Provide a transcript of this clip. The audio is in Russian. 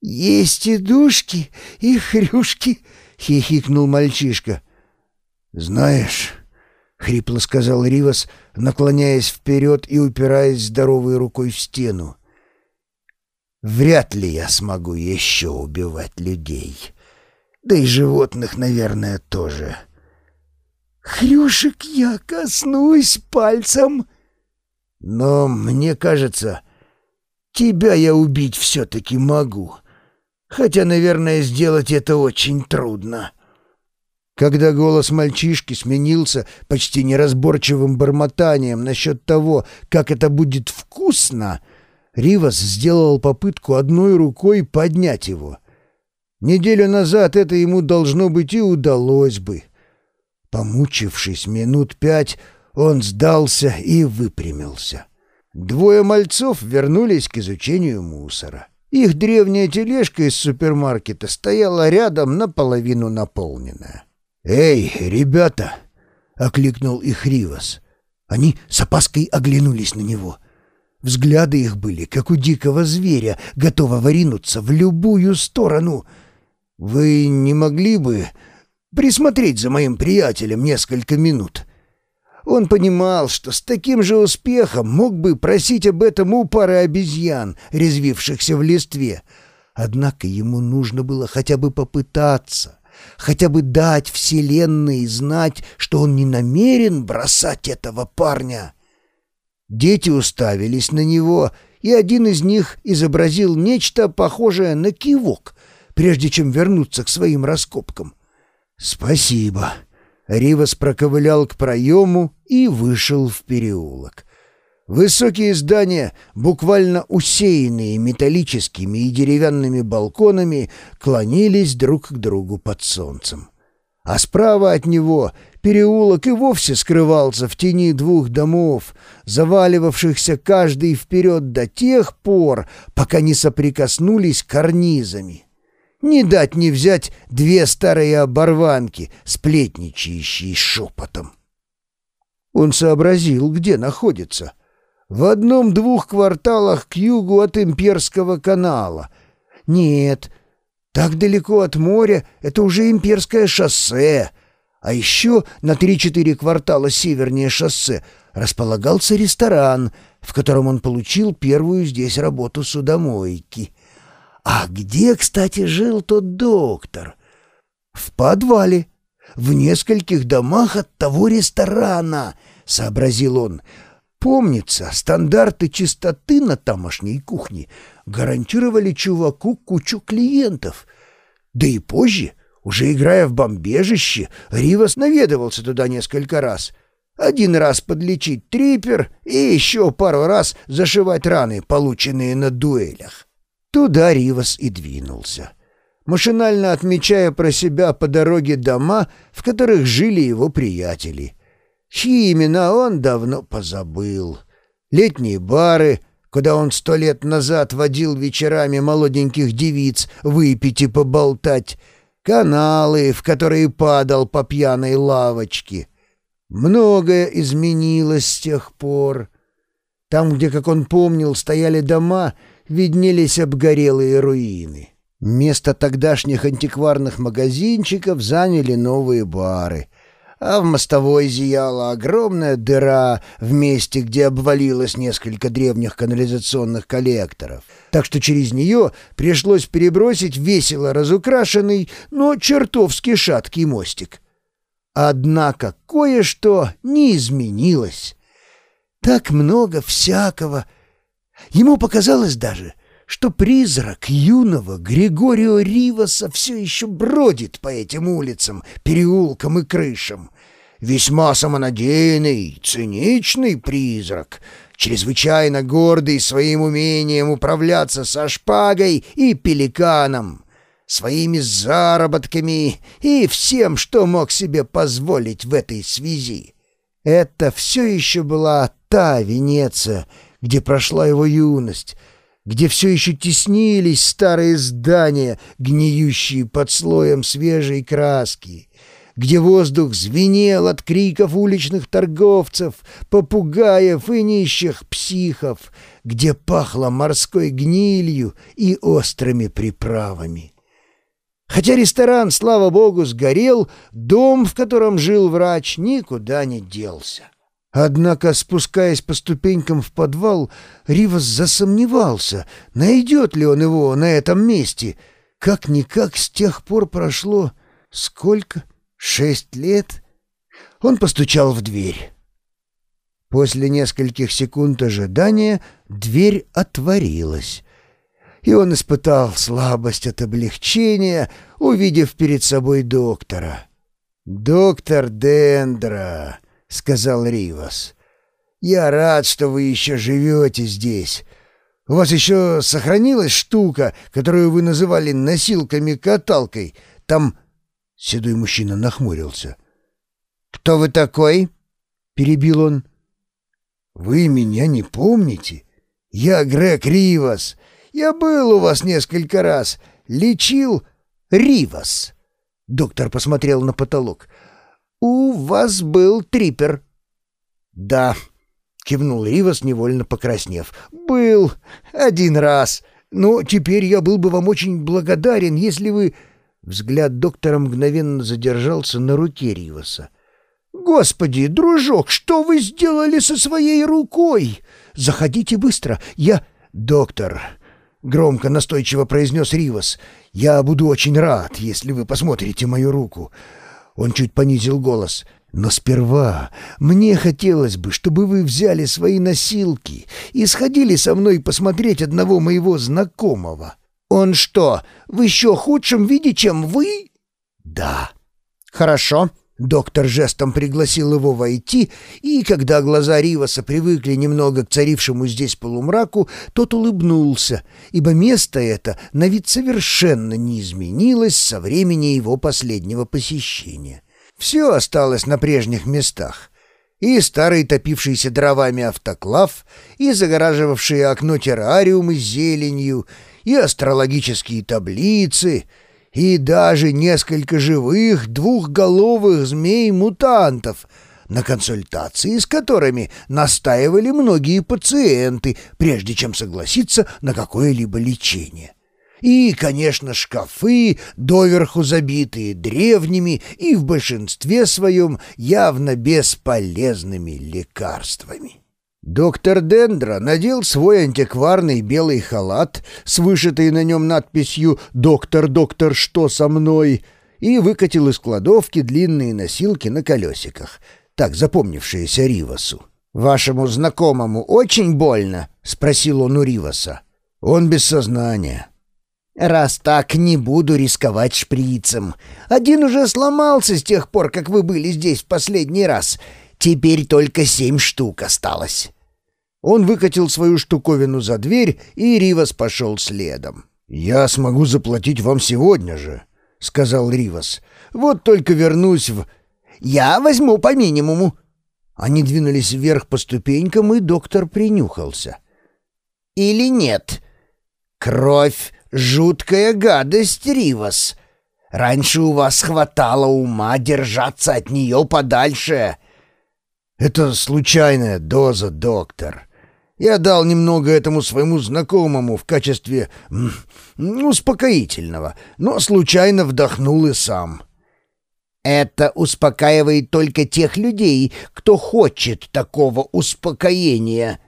«Есть и душки, и хрюшки», — хихикнул мальчишка. «Знаешь...» — хрипло сказал Ривас, наклоняясь вперед и упираясь здоровой рукой в стену. «Вряд ли я смогу еще убивать людей. Да и животных, наверное, тоже». «Хрюшек я коснусь пальцем». «Но мне кажется, тебя я убить все-таки могу. Хотя, наверное, сделать это очень трудно». Когда голос мальчишки сменился почти неразборчивым бормотанием насчет того, как это будет вкусно, Ривас сделал попытку одной рукой поднять его. Неделю назад это ему должно быть и удалось бы. Помучившись минут пять, он сдался и выпрямился. Двое мальцов вернулись к изучению мусора. Их древняя тележка из супермаркета стояла рядом, наполовину наполненная. «Эй, ребята!» — окликнул их Ривас. Они с опаской оглянулись на него. Взгляды их были, как у дикого зверя, готового ринуться в любую сторону. «Вы не могли бы присмотреть за моим приятелем несколько минут?» Он понимал, что с таким же успехом мог бы просить об этом у пары обезьян, резвившихся в листве. Однако ему нужно было хотя бы попытаться, хотя бы дать Вселенной знать, что он не намерен бросать этого парня. Дети уставились на него, и один из них изобразил нечто похожее на кивок, прежде чем вернуться к своим раскопкам. «Спасибо». Ривас проковылял к проему и вышел в переулок. Высокие здания, буквально усеянные металлическими и деревянными балконами, клонились друг к другу под солнцем. А справа от него переулок и вовсе скрывался в тени двух домов, заваливавшихся каждый вперед до тех пор, пока не соприкоснулись карнизами. Не дать не взять две старые оборванки, сплетничающие шепотом. Он сообразил, где находится. В одном-двух кварталах к югу от Имперского канала. Нет, так далеко от моря это уже Имперское шоссе. А еще на три-четыре квартала севернее шоссе располагался ресторан, в котором он получил первую здесь работу судомойки — а где, кстати, жил тот доктор? В подвале, в нескольких домах от того ресторана, сообразил он. Помнится, стандарты чистоты на тамошней кухне гарантировали чуваку кучу клиентов. Да и позже, уже играя в бомбежище, Ривас наведывался туда несколько раз. Один раз подлечить трипер и еще пару раз зашивать раны, полученные на дуэлях. Туда Ривас и двинулся, машинально отмечая про себя по дороге дома, в которых жили его приятели. Чьи имена он давно позабыл. Летние бары, куда он сто лет назад водил вечерами молоденьких девиц выпить и поболтать, каналы, в которые падал по пьяной лавочке. Многое изменилось с тех пор. Там, где, как он помнил, стояли дома — виднелись обгорелые руины. Место тогдашних антикварных магазинчиков заняли новые бары, а в мостовой зияла огромная дыра в месте, где обвалилось несколько древних канализационных коллекторов, так что через нее пришлось перебросить весело разукрашенный, но чертовски шаткий мостик. Однако кое-что не изменилось. Так много всякого — Ему показалось даже, что призрак юного Григорио Риваса все еще бродит по этим улицам, переулкам и крышам. Весьма самонадеянный, циничный призрак, чрезвычайно гордый своим умением управляться со шпагой и пеликаном, своими заработками и всем, что мог себе позволить в этой связи. Это все еще была та Венеция, где прошла его юность, где все еще теснились старые здания, гниющие под слоем свежей краски, где воздух звенел от криков уличных торговцев, попугаев и нищих психов, где пахло морской гнилью и острыми приправами. Хотя ресторан, слава богу, сгорел, дом, в котором жил врач, никуда не делся. Однако, спускаясь по ступенькам в подвал, Ривас засомневался, найдет ли он его на этом месте. Как-никак с тех пор прошло сколько? Шесть лет? Он постучал в дверь. После нескольких секунд ожидания дверь отворилась, и он испытал слабость от облегчения, увидев перед собой доктора. «Доктор Дендра!» — сказал Ривас. «Я рад, что вы еще живете здесь. У вас еще сохранилась штука, которую вы называли носилками-каталкой. Там...» Седой мужчина нахмурился. «Кто вы такой?» — перебил он. «Вы меня не помните? Я Грег Ривас. Я был у вас несколько раз. Лечил Ривас». Доктор посмотрел на потолок. «У вас был трипер». «Да», — кивнул Ривас, невольно покраснев. «Был. Один раз. Но теперь я был бы вам очень благодарен, если вы...» Взгляд доктора мгновенно задержался на руке Риваса. «Господи, дружок, что вы сделали со своей рукой? Заходите быстро, я...» «Доктор», — громко настойчиво произнес Ривас, — «я буду очень рад, если вы посмотрите мою руку. Он чуть понизил голос. «Но сперва мне хотелось бы, чтобы вы взяли свои носилки и сходили со мной посмотреть одного моего знакомого». «Он что, в еще худшем виде, чем вы?» «Да». «Хорошо». Доктор жестом пригласил его войти, и, когда глаза Риваса привыкли немного к царившему здесь полумраку, тот улыбнулся, ибо место это на вид совершенно не изменилось со времени его последнего посещения. Все осталось на прежних местах. И старый топившийся дровами автоклав, и загораживавшие окно террариумы зеленью, и астрологические таблицы — и даже несколько живых двухголовых змей-мутантов, на консультации с которыми настаивали многие пациенты, прежде чем согласиться на какое-либо лечение. И, конечно, шкафы, доверху забитые древними и в большинстве своем явно бесполезными лекарствами. Доктор Дендра надел свой антикварный белый халат с вышитой на нем надписью «Доктор, доктор, что со мной?» и выкатил из кладовки длинные носилки на колесиках, так запомнившиеся Ривасу. «Вашему знакомому очень больно?» — спросил он у Риваса. «Он без сознания». «Раз так, не буду рисковать шприцем. Один уже сломался с тех пор, как вы были здесь в последний раз. Теперь только семь штук осталось». Он выкатил свою штуковину за дверь, и Ривас пошел следом. «Я смогу заплатить вам сегодня же», — сказал Ривас. «Вот только вернусь в...» «Я возьму по минимуму». Они двинулись вверх по ступенькам, и доктор принюхался. «Или нет? Кровь — жуткая гадость, Ривас. Раньше у вас хватало ума держаться от нее подальше». «Это случайная доза, доктор. Я дал немного этому своему знакомому в качестве успокоительного, но случайно вдохнул и сам». «Это успокаивает только тех людей, кто хочет такого успокоения»,